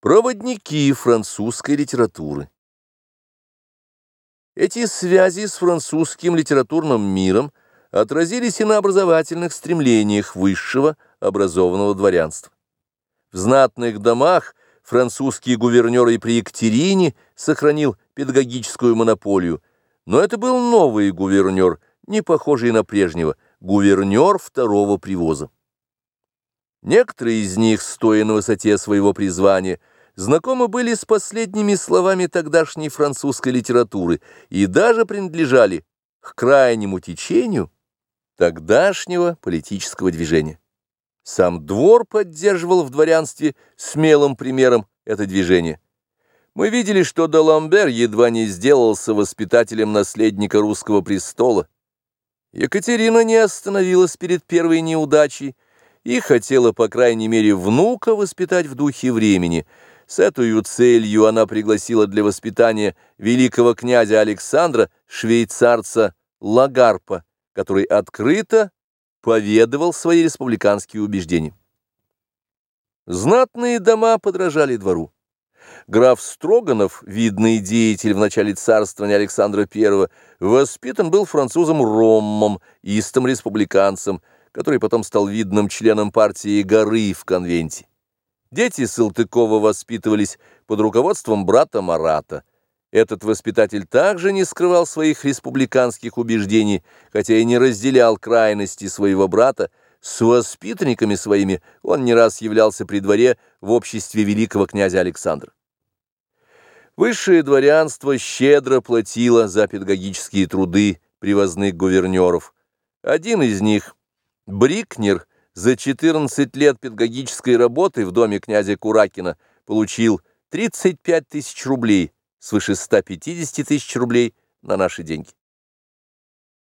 Проводники французской литературы Эти связи с французским литературным миром отразились и на образовательных стремлениях высшего образованного дворянства. В знатных домах французский гувернер и при Екатерине сохранил педагогическую монополию, но это был новый гувернер, не похожий на прежнего, гувернер второго привоза. Некоторые из них, стоя на высоте своего призвания, знакомы были с последними словами тогдашней французской литературы и даже принадлежали к крайнему течению тогдашнего политического движения. Сам двор поддерживал в дворянстве смелым примером это движение. Мы видели, что Даламбер едва не сделался воспитателем наследника русского престола. Екатерина не остановилась перед первой неудачей, и хотела, по крайней мере, внука воспитать в духе времени. С этой целью она пригласила для воспитания великого князя Александра, швейцарца Лагарпа, который открыто поведывал свои республиканские убеждения. Знатные дома подражали двору. Граф Строганов, видный деятель в начале царствования Александра I, воспитан был французом Роммом, истым республиканцем, который потом стал видным членом партии Горы в конвенте. Дети Салтыкова воспитывались под руководством брата Марата. Этот воспитатель также не скрывал своих республиканских убеждений, хотя и не разделял крайности своего брата, с воспитанниками своими он не раз являлся при дворе в обществе великого князя Александра. Высшее дворянство щедро платило за педагогические труды привозных гувернеров. Один из них, Брикнер за 14 лет педагогической работы в доме князя Куракина получил 35 тысяч рублей, свыше 150 тысяч рублей на наши деньги.